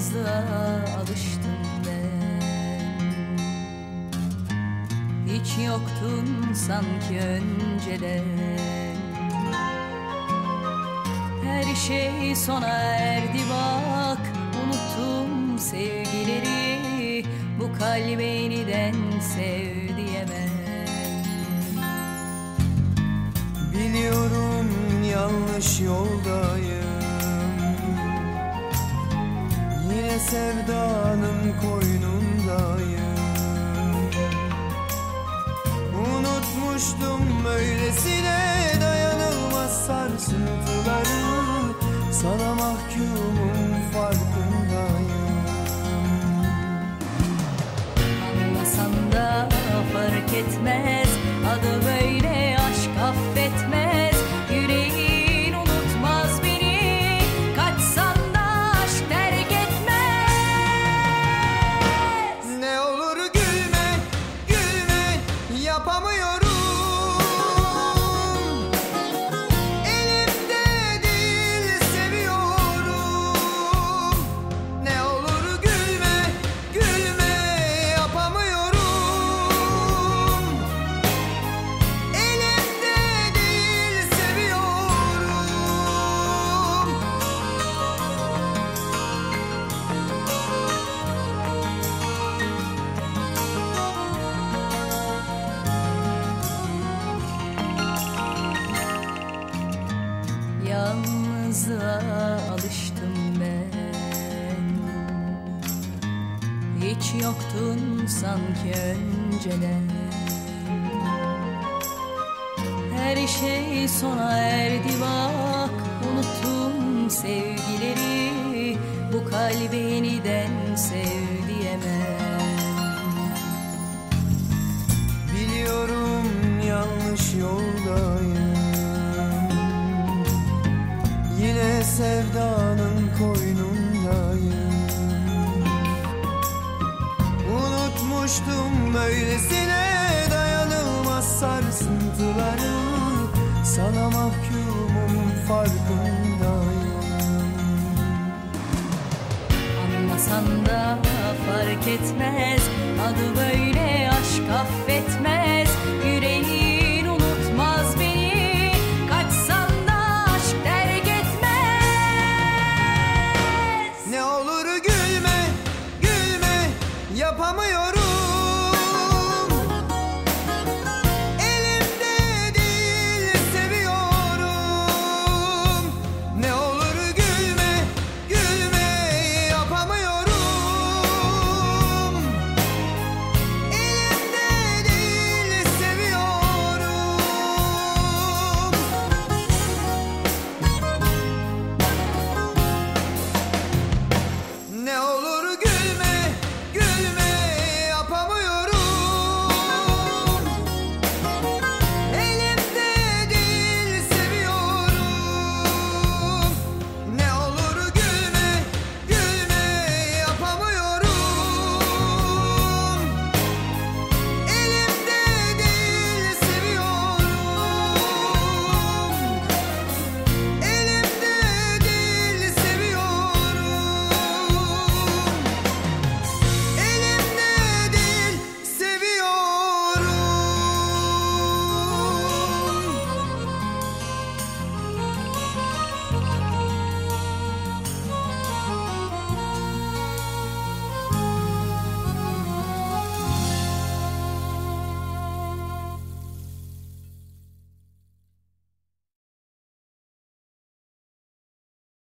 Yalnızlığa alıştım ben. Hiç yoktun sanki önceden. Her şey sona erdi bak Unuttum sevgileri. Bu kalbe yeniden sev diyemem Biliyorum yanlış yoldayım sevdanın koynundayım Unutmuştum böylesine dayanılmaz sarsıntıları. Sana mahkumum Yalnızlığa alıştım ben. Hiç yoktun sanki önceden. Her şey sona erdi bak Unuttum sevgileri. Bu kalbi yeniden sev diyemem sevdanın koynundayım. Unutmuştum böylesine dayanılmaz sarsıntıları. Sana mahkumum farkındayım. Anlasan da fark etmez